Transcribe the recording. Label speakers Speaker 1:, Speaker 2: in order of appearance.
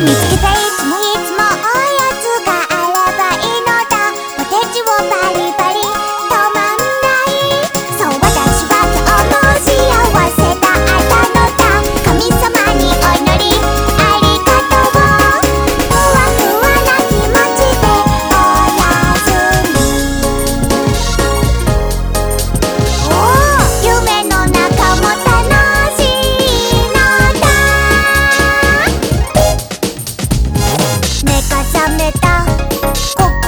Speaker 1: 見つけたよ目が覚めた。